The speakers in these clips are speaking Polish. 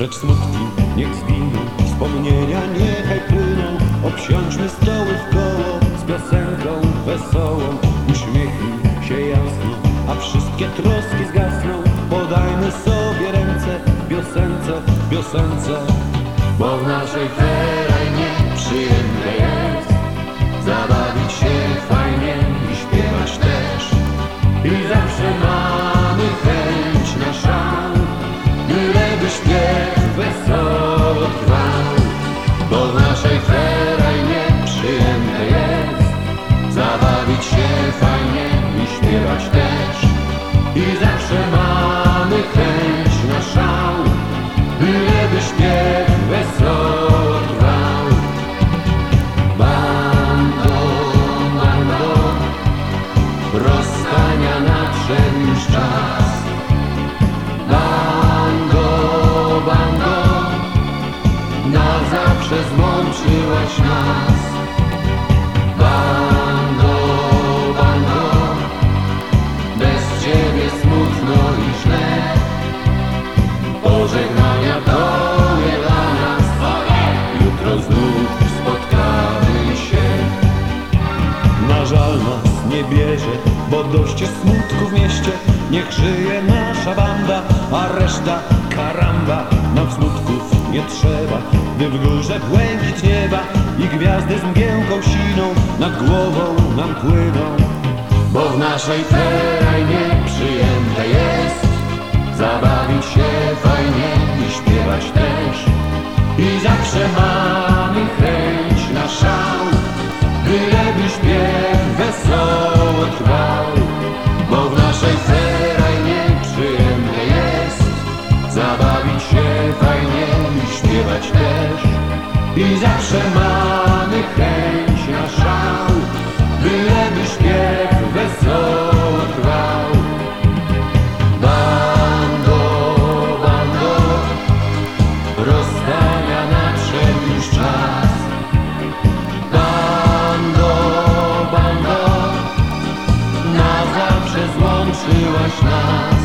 Precz smutki, niech zginą, wspomnienia niechaj płyną. Obsiądźmy stoły w koło z piosenką wesołą. Uśmiechnij się jasno, a wszystkie troski zgasną. Podajmy sobie ręce piosence, piosence. Bo w naszej ferajnie przyjemne jest Zabawić się fajnie złączyłaś nas. Bando, bando Bez ciebie smutno i źle. Pożegnania to nie dla nas. Jutro znów spotkamy się. Na żal nas nie bierze Bo dość smutku w mieście. Niech żyje nasza banda A reszta karamba. Nam smutków nie trzeba Gdy w górze błękit nieba I gwiazdy z mgiełką siną Nad głową nam płyną. Bo w naszej ferajnie przyjemne jest Zabawić się fajnie i śpiewać też. I zawsze mamy chęć na szał Byleby śpiew wesoło trwał. Bo w naszej ferajnie przyjemne jest Zabawić się fajnie śpiewać też I zawsze mamy chęć na szał Byleby śpiew wesoło trwał Bando, bando, rozstania nadszedł już czas. Bando, bando, na zawsze złączyłaś nas.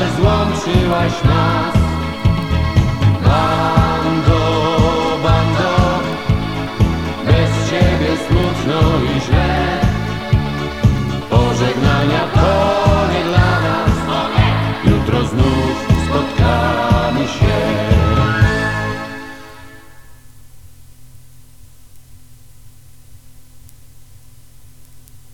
Zawsze złączyłaś nas.